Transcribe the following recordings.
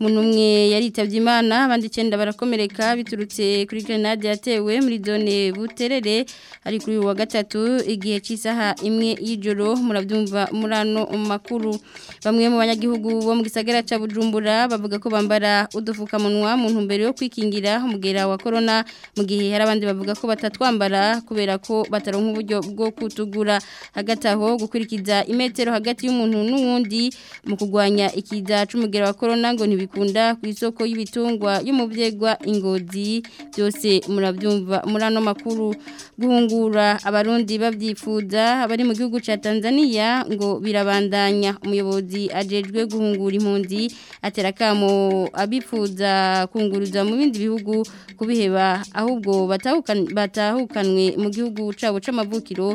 umuntu umwe yaritabye imana abandi icyenda barakomereka biturutse kuri grenade yatewe muri zone buterere ari kuri uyu wa gatatu igihe cy'isaha imwe y'ijoro murabyumva murano ano makuru bamwe mu banyagihugu bo mu gisagara ca bujumbura bavuga ko bambara udufuka munwa mu ntumbero yo kwikingira umugera wa Corona mu gihe hari bavuga ko batatwambara kubera ko bataronka uburyo bwo kutugura hagati aho gukurikiza imetero hagati y'umuntu n'uwundi mu kugwanya ikiza cy'umugera wa Corona ngo ntibikwiye bakunda ku isoko y'ibitungwa y'umubyegwa ingozi byose murabyumva murano makuru guhungura abarundi babyifuza abari mu gihugu cya Tanzania ngo birabandanya umuyobozi ajejwe guhungura impundi atera abifuza kunguruza mu bindi bihugu kubiheba ahubwo batahukanwe mu gihugu cabo camavukiro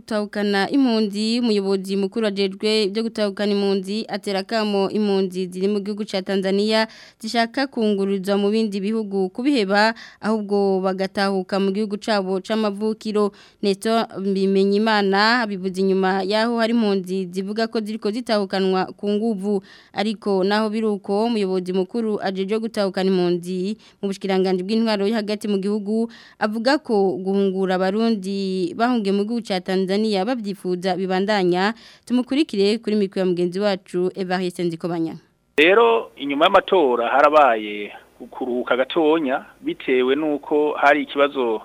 gutahukana impundi umuyobozi mukuru wajejwe byo gutahukana impunzi atera akamo impunzi ziri mu gihugu cya tanzania zishaka kunguruzwa mu bindi bihugu kubiheba ahubwo bagatahuka mu gihugu cabo c'amavukiro ndetse bimenya imana bivuze inyuma y'aho hari impunzi zivuga ko ziriko zitahukanwa ku nguvu ariko naho biruko umuyobozi mukuru ajejwe gutahukana impunzi mu bushikiranganje bw'intwaro yo hagati mu gihugu avuga ko guhungura abarundi bahungiye mu gihugu cya Tanzania babyifuza bibandanya tumukurikire kuri mikoro ya mugenzi wacu Evariste Nzikomanya rero inyuma y'amatora harabaye kuruhuka gatonya bitewe n'uko hari ikibazo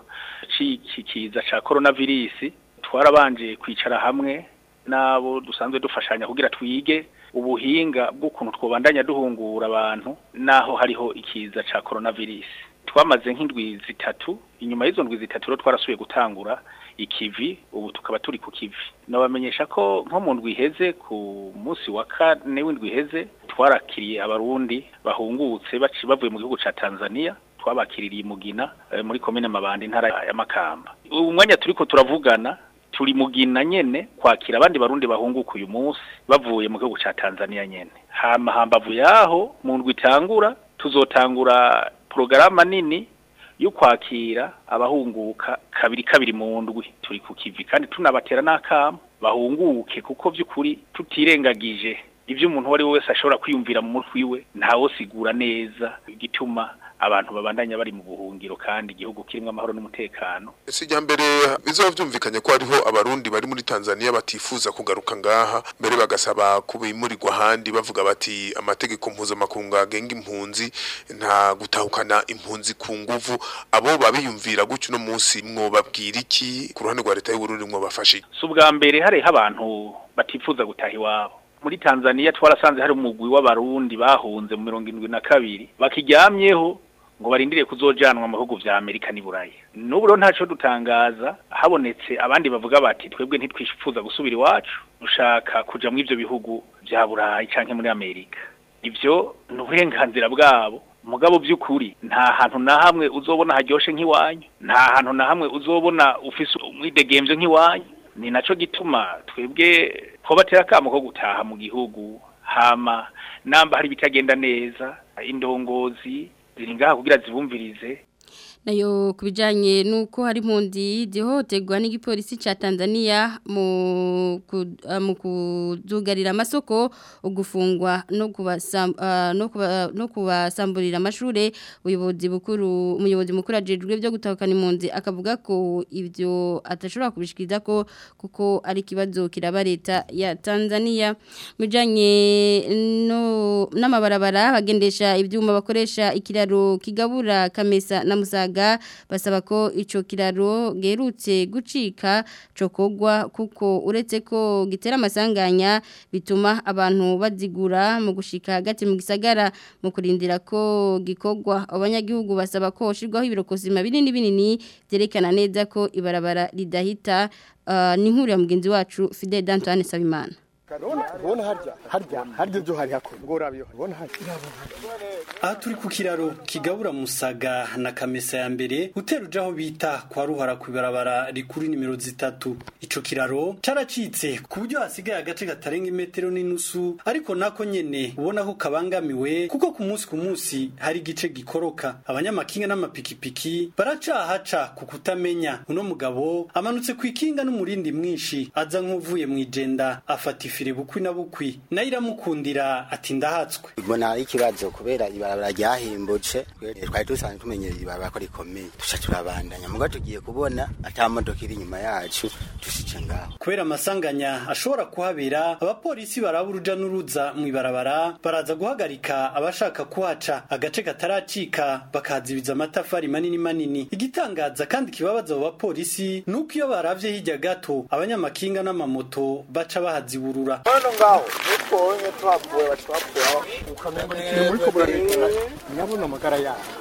cy'ikiza cya korona twarabanje kwicara hamwe n'abo dusanzwe dufashanya kugira twige ubuhinga bw'ukuntu twobandanya duhungura abantu naho hariho ikiza cya coronavirus twamaze nk'indwi zitatu inyuma y'izo ndwi zitatu rero twarasubiye gutangura ikivi ubu tukaba turi ku kivi nabamenyesha ko nko mu ndwi iheze ku munsi wa kane w'indwi iheze twarakiriye abarundi bahungutse bavuye mu gihugu cya tanzania twabakiririye mugina eh, muri komine mabanda intara ya makamba ubu mwanya turi ko turavugana turi mugina nyene kwakira abandi barundi bahunguka uyu munsi bavuye mu gihugu cya tanzania nyene hama hambavu yaho mu ndwi itangura tuzotangura porogaramu nini yo kwakira abahunguka kabiri kabiri mu ndwi turi ku kivi kandi tunabatera n'akamo bahunguke kuko by'ukuri tutirengagije ibyo umuntu uwo ari we wese ashobora kwiyumvira mu mutwe iwe ntawosigura neza igituma abantu babandanya bari mu buhungiro kandi igihugu kirimo amahoro n'umutekano sijya mbere bizaba byumvikanye ko hariho abarundi bari muri Tanzania batifuza kugaruka ngaha mbere bagasaba kubimurirwa ahandi bavuga bati amategeko mpuzamakungu agenga impunzi nta gutahukana impunzi ku nguvu abo babiyumvira gutyo uno munsi mwobabwira iki ku ruhande rwa leta y'uburundi mwobafashe si ubwa mbere hariho abantu batifuza gutaha iwabo muri Tanzania twarasanze hari umugwi w'abarundi bahunze mu mirongo irindwi na kabiri bakiryamyeho ngo barindire kuzojanwa mu bihugu vya Amerika ni Burayi n'ubu rero ntaco dutangaza habonetse abandi bavuga bati twebwe ntitwishifuza gusubira iwacu dushaka kujya mu ibyo bihugu bya Burayi canke muri Amerika ibyo ni uburenganzira bwabo mugabo by'ukuri nta hantu na hamwe uzobona haryoshe nk'iwanyu nta hantu na hamwe uzobona ufise umwidegemvyo nk'iwanyu ni naco gituma twebwe hobatera akamo ko gutaha mu gihugu hama namba hari ibitagenda neza indongozi ziringaha kugira zibumvirize nayo ku bijyanye n'uko hari impunzi zihohoterwa n'igipolisi cya tanzania ah, mu kuzugarira amasoko ugufungwa no ah, no kubasamburira amashuri ubuyobozi bukuru umuyobozi mukuru ajejwe byo gutakana impunzi akavuga ko ibyo atashobora kubishikiriza ko kuko ari ikibazo kiraba leta ya tanzania mu no n'amabarabara bagendesha ibyuma bakoresha ikiraro kigabura kamesa na musaga Musaga basaba ko ico kiraro gerutse gucika cokogwa kuko uretse ko gitera amasanganya bituma abantu bazigura mu gushika hagati mu gisagara mu kurindira ko gikogwa abanyagihugu basaba ko shirwaho ibirokozima binini binini byerekana neza ko ibarabara ridahita ah, ni nkuru ya mugenzi wacu Fidel Antoine Sabimana aha turi ku kiraro kigabura musaga na kamesa ya mbere utera uja aho bita kwa ruhara ku ibarabara rikuru nimero zitatu icyo kiraro cyaracitse ku buryo hasigaye agace gatarenga imetero n'inusu ariko nako nyene ubona ko kabangamiwe kuko ku munsi ku munsi hari igice gikoroka abanyamakinga n'amapikipiki baracahaca ku kutamenya uno mugabo amanutse ku ikinga n'umurindi mwinshi aza nk'uvuye mu ijenda afata ifi fire bukwi na bukwi nayo iramukundira ati ndahatswe mbona ari ikibazo kubera ibarabara ryahimbutse twari dusanzwe tumenyereye ibarabara ko rikomeye duca turabandanya muga tugiye kubona ata modoka iri inyuma yacu dusice ngaho kubera amasanganya ashobora kuhabera abapolisi baraba uruja n'uruza mu ibarabara baraza guhagarika abashaka kuhaca agace kataracika bakazibiza amatafari manini manini igitangaza kandi kibabaza abo bapolisi nuko iyo baravye hirya gato abanyamakinga n'amamoto baca bahaziburura kubura hano ngaho nitwoye twapfuye batwapfuye ukamenya muri kubura ndabona amagara yabo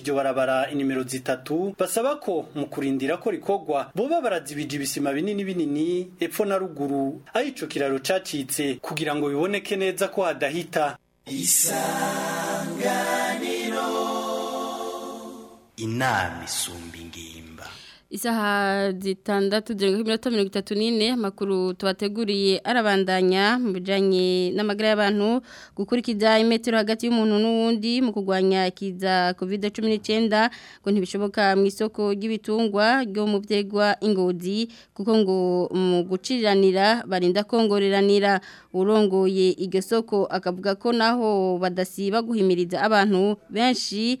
iryo barabara inimero zitatu basaba ko mu kurindira ko rikogwa boba barazibije ibisima binini binini epfo na ruguru aho ico kiraro cacitse kugira ngo biboneke neza ko hadahita isanganiro inama isumba ingimbi isaha zitandatu zirindwi iminota mirongo itatu n'ine amakuru tubateguriye arabandanya mu bijyanye n'amagara y'abantu gukurikiza imetero hagati y'umuntu n'uwundi mu kurwanya ikiza kovide cumi n'icyenda ngo ntibishoboka mu isoko ry'ibitungwa ryo mu byegwa ingozi kuko ngo mu guciranira barinda kongoreranira urongoye iryo soko akavuga ko naho badasiba guhimiriza abantu benshi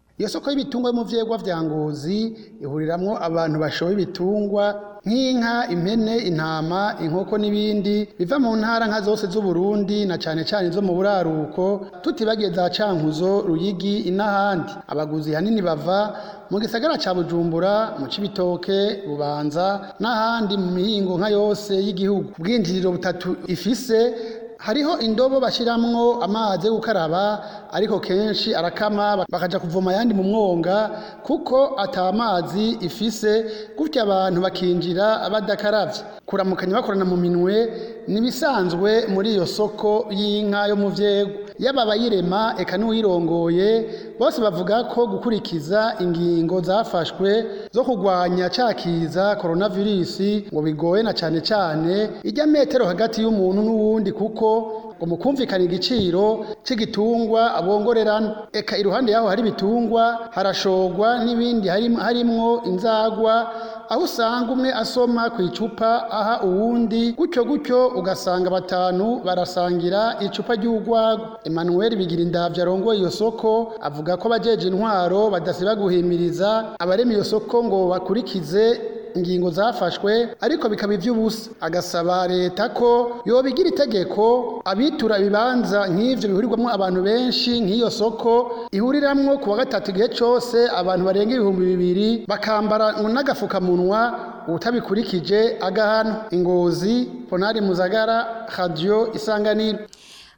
iyo soko y'ibitungwa yo mu vyegwa vya Ngozi ihuriramwo abantu bashoboye ibitungwa nk'inka impene intama inkoko n'ibindi biva mu ntara nka zose z'uburundi na cyane cyane zo mu buraruko tutibagiye za cankuzo ruyigi inahandi abaguzi hanini bava mu gisagara cya bujumbura mu cibitoke bubanza n'ahandi mu mihingo nka yose y'igihugu bwinjiriro butatu ifise hariho indobo bashyiramo amazi yo gukaraba ariko kenshi arakama bakajya kuvoma ayandi mu mwonga kuko ata mazi ifise gutya abantu bakinjira badakaravye kuramukanya bakorana mu minwe ni ibisanzwe muri iyo soko y'inka yo mu vyego yaba abayirema eka n'uyirongoye bose bavuga ko gukurikiza ingingo zafashwe zo kurwanya ca kiza koronavirusi ngo bigoye na cyane cyane ijya metero hagati y'umuntu n'uwundi kuko ngo umukumvikana igiciro cyigitungwa abongorerana eka iruhande yaho hari ibitungwa harashogwa n'ibindi harimo inzagwa aho usanga umwe asoma ku icupa aha uwundi gutyo gutyo ugasanga batanu barasangira icupa ry'urwagwa Emmanuel Bigirindavya arongoye iyo soko avuga ko bajeje intwaro badasiba guhimiriza abarema iyo soko ngo bakurikize ingingo zafashwe ariko bikaba iby'ubusa agasaba leta ko yobigira itegeko abitura ibibanza nk’ibyo bihurirwamo abantu benshi nk'iyo soko ihuriramwo ku wa gatatu igihe cyose abantu barenga ibihumbi bibiri bakambara n'agafukamunwa utabikurikije agahano ingozi ponari muzagara radio isanganiro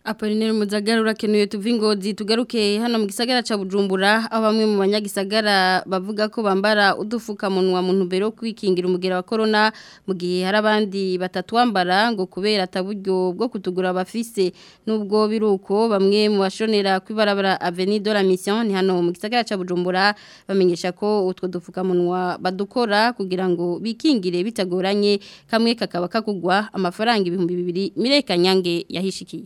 Apolinere Muzagarura urakenuye tuve ingozi tugaruke hano mu gisagara cya Bujumbura aho bamwe mu banyagisagara bavuga ko bambara udupfukamunwa mu ntumbero yo kwikingira umugera wa korona mu gihe hari abandi batatwambara ngo kubera ataburyo bwo kutugura bafise n'ubwo biruko bamwe mu bashonera kwibarabara Avenue de la Mission ni hano mu gisagara cya Bujumbura bamenyesha ko utwo dupfukamunwa badukora kugira ngo bikingire bitagoranye kamwe kakaba kakugwa amafaranga ibihumbi bibiri Mireka Nyange yahishikiye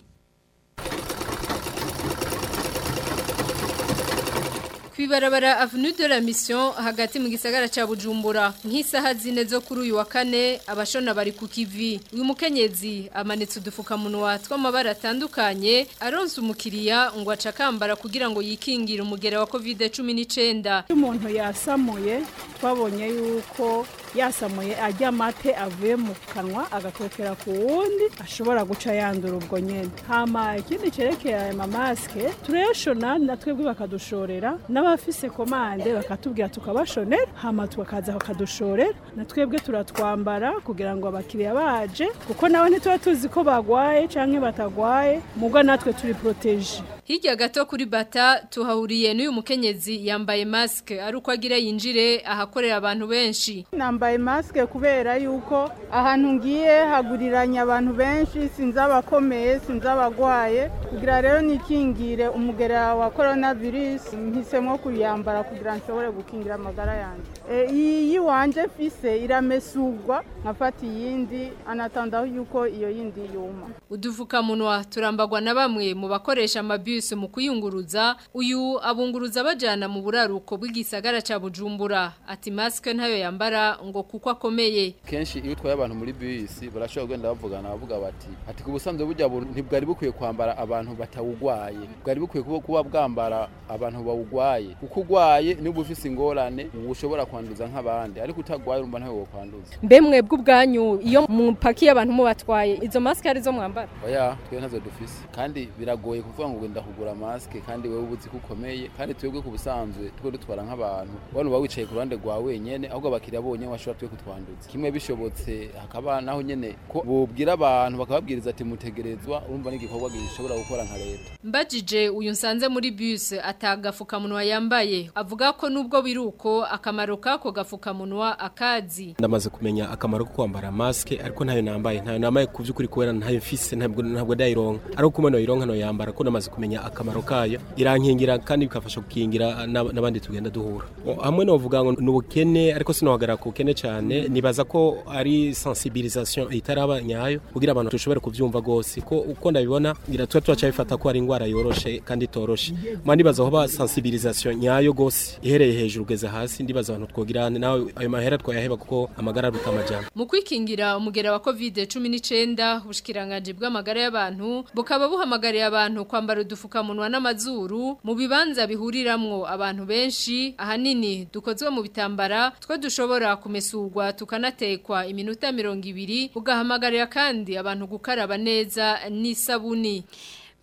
kwibarabara Avenue de la Mission hagati mu gisagara ca Bujumbura nk'isaha zine zo kuri uyu wa kane abashona bari ku kivi uyu mukenyezi amanitse udufuka munwa tw'amabara atandukanye aronse umukiriya ngo acakambara kugira ngo yikingire umugera wa COVID-19 umuntu yasamuye twabonye yuko yasamuye ajya amate avuye mu kanwa agakokera ku wundi ashobora guca yandura ubwo nyine hama ikindi cyerekeye aya mamasike turayashona na twebwe bakadushorera n'abafise komande bakatubwira tukabashonera hama bakaza bakadushorera na twebwe turatwambara kugira ngo abakiriya baje kuko nawe ntituba tuzi ko bagwaye cyangwa batagwaye mubwo natwe turi poroteje hirya gato kuri bata tuhahuriye n'uyu mukenyezi yambaye masike ari uko agira yinjire ahakorera abantu benshi nambaye masike kubera yuko ahantu ngiye haguriranye abantu benshi sinzi abakomeye sinzi abagwaye kugira rero nikingire umugera wa korona virusi mpisemo kuyambara kugira nshobore gukingira amagara yanjye e, iyi wanjye fise iramesugwa nkafata iyindi anatandaho yuko iyo yindi yuma udufukamunwa turambagwa na bamwe mu bakoresha amabisi mu kuyunguruza uyu abunguruza bajyana mu buraruko bw'igisagara cya bujumbura ati masike ntayo yambara ngo ngo kuko akomeye kenshi iyo utwaye abantu muri bisi barashobora kugenda bavugana bavuga bati ati ku busanzwe burya ntibwari bukwiye kwambara abantu batawugwaye bwari bukwiye kuba bwambara abantu bawugwaye kuko ugwaye niba ufise ingorane ushobora kwanduza nk'abandi ariko utagwaye urumva ntawe wokwanduza mbe mwebwe ubwanyu iyo mupakiye abantu mubatwaye izo masike arizo mwambara oya twe ntazo dufise kandi biragoye kuvuga ngo ugenda kugura masike kandi wewe ubuzi ko ukomeye kandi twebwe ku busanzwe twe dutwara nk'abantu waba wicaye ku ruhande rwa wenyene ahubwo abakiriya bonyine bashobora twe kutwandutsa kimwe bishobotse hakaba naho nyene ko bubwira abantu bakababwiriza ati mutegerezwa urumva n'igikorwa gishobora gukora nka leta mbajije uyu nsanze muri buse atagafukamunwa yambaye avuga ko nubwo biruko akamaro kako gafukamunwa akazi ndamaze kumenya akamaro ko kwambara maske ariko ntayo nambaye ntayo nambaye ku by'ukuri kubera ntayo mfise ntabwo ntabwo dayironka ariko kumano ironka no yambara ko namaze kumenya akamaro kayo irankingira kandi bikafasha gukingira n'abandi tugenda duhura hamwe no vuga ngo nubukene ariko sino hagarara ku cyane cyane nibaza ko ari sensibilisation itaraba nyayo kugira abantu tushobora kubyumva gose ko uko ndabibona iratuba turacabifata ko ari indwara yoroshe kandi itoroshe ma nibaza aho ba sensibilisation nyayo gose ihereye hejuru ugeze hasi ndibaza abantu twogirane nawe ayo mahera twayaheba kuko amagara aruta amajyana mu kwikingira umugera wa covid 19 ubushikiranganje bw'amagara y'abantu bukaba buhamagariye abantu kwambara udufukamunwa n'amazuru mu bibanza bihuriramwo abantu benshi ahanini dukozwe mu bitambara twe dushobora kumenya kumesurwa tukanatekwa iminota mirongo ibiri ugahamagarira kandi abantu gukaraba neza n'isabuni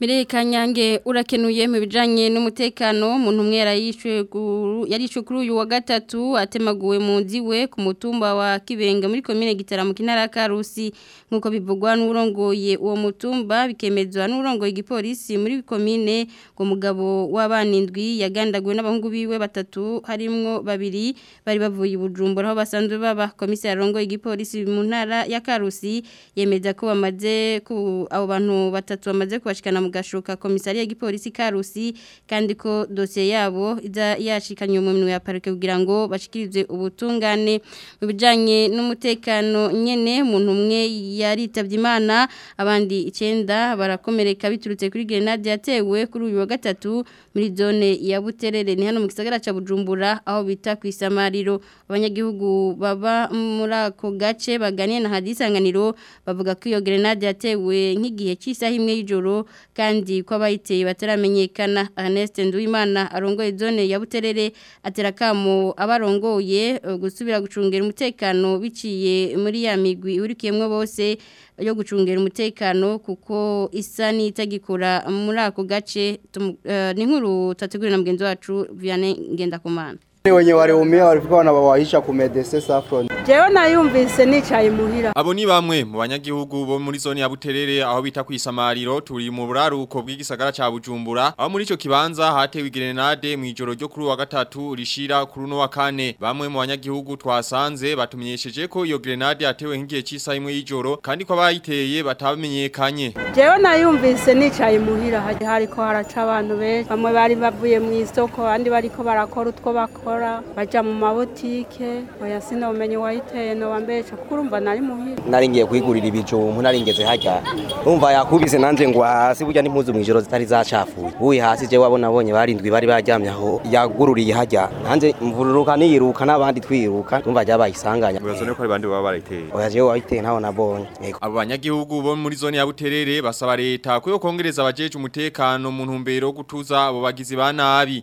Mireye Kanyange urakenuye mu bijanye n'umutekano umuntu umwe yarayishwe yarishwe kuri uyu wa gatatu atemaguwe mu ndiwe ku mutumba wa Kibenga muri commune Gitaramo kinara ka Rusi nkuko bivugwa n'urongoye uwo mutumba bikemezwa n'urongoye igipolisi muri commune ngo mugabo w'abanindwi yagandaguwe n'abahungu biwe batatu harimo babiri bari bavuye Bujumbura aho basanzwe baba komisari rongoye igipolisi mu ntara ya Karusi yemeza ko bamaze ku abo bantu batatu bamaze kubashikana mu gashoka komisari ya gipolisi karusi kandi ko dosiye yabo iza yashikanye mu minwe ya parike kugira ngo bashikirize ubutungane mu n'umutekano nyene umuntu umwe yaritabye imana abandi icyenda barakomereka biturutse kuri grenade yatewe kuri uyu wa gatatu muri zone ya buterere ni hano mu gisagara ca bujumbura aho bita ku isamariro abanyagihugu baba muri ako gace baganiye na hadisanganiro bavuga ko iyo grenade yatewe nk'igihe cy'isaha imwe y'ijoro kandi ko abayiteye bataramenyekana Ernest Nduwimana arongoye zone ya Buterere atera kamo abarongoye eh, gusubira gucungera umutekano biciye muri ya migwi urikiyemwe bose eh, yo gucungera umutekano kuko isa n'itagikora muri ako gace eh, ni nkuru tategurira na mugenzi wacu Vianney Ngendakumana wenye wareumia walifika wanabawahisha ku Medecins Saffron jewe nayumvise nicaye muhira abo ni bamwe mu banyagihugu bo muri zone ya Buterere aho bita kwisamariro turi mu buraruko bw'igisagara ca Bujumbura aho muri ico kibanza hatewe grenade mu ijoro ryo kuri wa gatatu rishira kuri no wa kane bamwe mu banyagihugu twasanze batumenyesheje ko iyo grenade yatewe ngiye cisa imwe y'ijoro kanye jeo na yu jewe ni cha imuhira hariko haraca abantu benshi bamwe bari bavuye mu isoko abandi bariko barakora utwo bakora gukora bajya mu mabutike bayasina ubumenyi wayiteye ntiwambesha kuko urumva nari muhira nari ngiye kuyigurira ibijumbu nari ngeze hajya urumva yakubise nanjye ngo hasi burya n'impuzu mu ijoro zitari zacafuye uyi hasi je wabona abonye barindwi bari baryamye aho yagururiye hajya nanjye mvururuka niyiruka n'abandi twiruka urumva ryabaye isanganya urazo ko abandi baba barayiteye oya jewe wayiteye ntaho nabonye abo banyagihugu bo muri zone ya Buterere basaba leta ko yo kongereza abajeje umutekano mu ntumbero wo gutuza abo bagizi ba nabi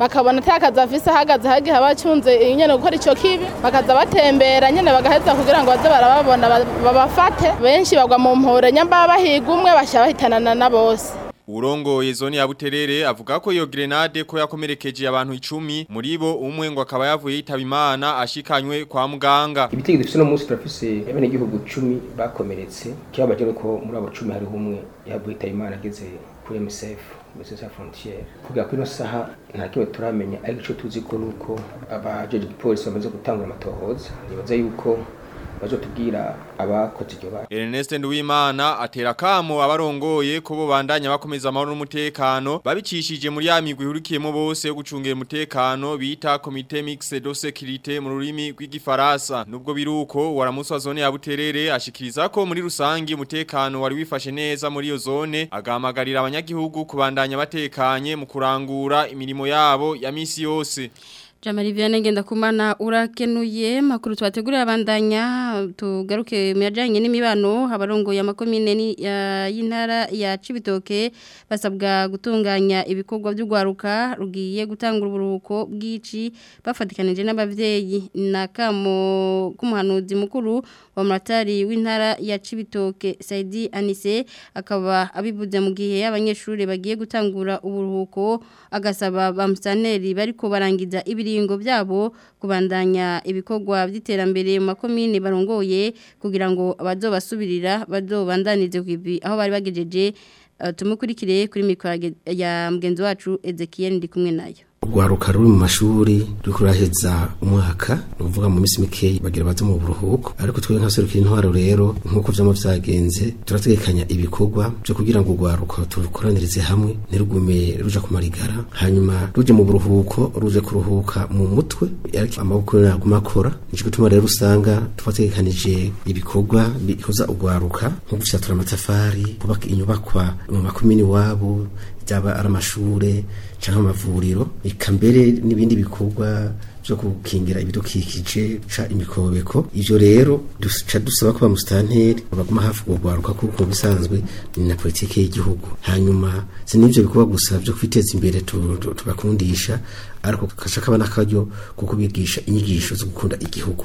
bakabona atakazi afise ahagaze hagiye abacunze nyine gukora icyo kibi bakaza batembera nyine telefone bagaheza kugira ngo baze barababona babafate benshi bagwa mu mpore nyamba bahiga umwe bashya bahitanana na bose urongoye zone ya buterere avuga ko iyo grenade ko yakomerekeje abantu 10 muri bo umwe ngo akaba yavuye yitaba imana ashikanywe kwa muganga ibitego dufite no munsi turafise yabene gihugu 10 bakomeretse kibabaje ko muri abo 10 hariho umwe yavuye yitaba imana ageze kuri MSF komisiyo sa frontiere kuvuga ko ino saha nta kimwe turamenya ariko icyo tuzi ko ni uko abajeje polisi bamaze gutangura amatohoza nibaza yuko bazo tugira abakoze iryo bara Ernest atera kamo abarongoye ko bo bandanya bakomeza amahoro n'umutekano babicishije muri ya migwi bose yo gucungira umutekano bita Comité Mixte de Sécurité mu rurimi rw'igifaransa nubwo biruko waramuswa zone ya Buterere ashikiriza ko muri rusangi umutekano wari wifashe neza muri iyo zone agamagarira abanyagihugu kubandanya batekanye mu kurangura imirimo yabo ya misi yose jamari viana ngenda kumana urakenuye makuru twategurira abandanya tugaruke mu yajyanye n'imibano abarongo ya makomine y'intara ya Cibitoke basabwa gutunganya ibikorwa by'ugwaruka rugiye gutanga uburuhuko bw'ici bafatikanije n'abavyeyi na kamo kumuhanuzi mukuru wa muratari w'intara ya Cibitoke Saidi Anise akaba abivuze mu gihe abanyeshuri bagiye gutangura uburuhuko agasaba bamsaneri bariko barangiza ibiri ibiringo byabo kubandanya ibikorwa by'iterambere mu makomine barongoye kugira ngo abazobasubirira bazobandanize kwibi aho bari bagejeje tumukurikire kuri mikoro ya mugenzi wacu Ezekiel ndi kumwe nayo urwaruka ruri mu mashuri ruri kuraheza umwaka ni ukuvuga mu minsi mikeyi bagira baza mu buruhuko ariko twebwe nk'abaserukira intwaro rero nk'uko byama byagenze turategekanya ibikorwa byo kugira ngo urwaruka turukoranirize hamwe ntirugume ruja ku marigara hanyuma ruje mu buruhuko ruje kuruhuka mu mutwe ariko amaboko yaguma akora nico gituma rero usanga tubategekanije ibikorwa bikoza urwaruka nko gusatura amatafari kubaka inyubakwa mu makomini wabo byaba ari amashuri cyangwa amavuriro eka mbere n'ibindi bikorwa byo gukingira ibidukikije ca imikobeko ivyo rero duca dusaba ko bamusitanteri baguma hafi kugwaruka kuko bisanzwe ni na politiki y'igihugu hanyuma sinivyo bikuba gusa byo kwiteza imbere tubakundisha ariko kaca kaba n'akaryo ko kubigisha inyigisho zo gukunda igihugu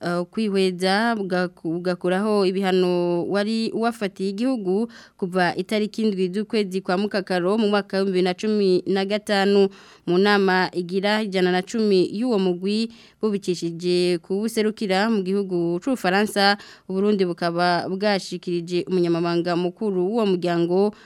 Eh, kwihweza ugakuraho ibihano wari wafatiye igihugu kuva itariki indwi z'ukwezi kwa mukakaro mu mwaka na cumi na gatanu mu nama igira ijana na cumi y'uwo mugwi bubikishije kuwuserukira mu gihugu cy'ubufaransa uburundi bukaba bwashikirije umunyamabanga mukuru w'uwo muryango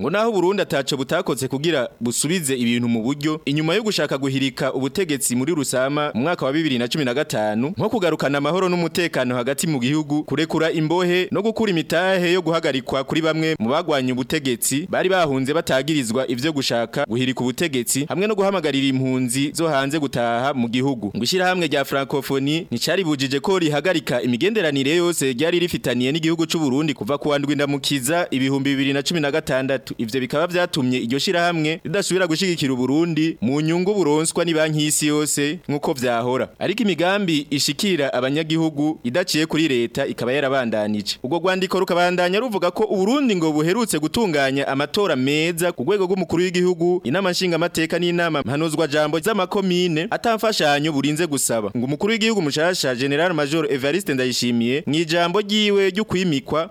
ngo naho Burundi ataco butakoze kugira busubize ibintu mu buryo inyuma yo gushaka guhirika ubutegetsi muri rusama mu mwaka wa 2015 nko kugarukana amahoro n'umutekano hagati mu gihugu kurekura imbohe no gukura imitahe yo guhagarikwa kuri bamwe mu bagwanye ubutegetsi bari bahunze batagirizwa ivyo gushaka guhirika ubutegetsi hamwe no guhamagarira impunzi zo hanze gutaha mu gihugu ngushyira hamwe rya francophonie nicari bujije ko rihagarika imigenderanire yose ryari rifitaniye n'igihugu cy'u Burundi kuva ku wandwi ndamukiza ibihumbi gatandatu ivyo bikaba vyatumye iryo shira hamwe ridashobora gushigikira Burundi mu nyungu buronswa ni banki y'isi yose nkuko vyahora ariko imigambi ishikira abanyagihugu idaciye kuri leta ikaba yarabandanije ubwo rwandiko rukabandanya ruvuga ko urundi ngo buherutse gutunganya amatora meza ku rwego rw'umukuru w'igihugu inama nshingamateka n'inama mpanuzwa jambo z'amakomine atamfashanyo burinze gusaba ngo umukuru w'igihugu mushasha general major evariste ndayishimiye mu ijambo ryiwe ryo kwimikwa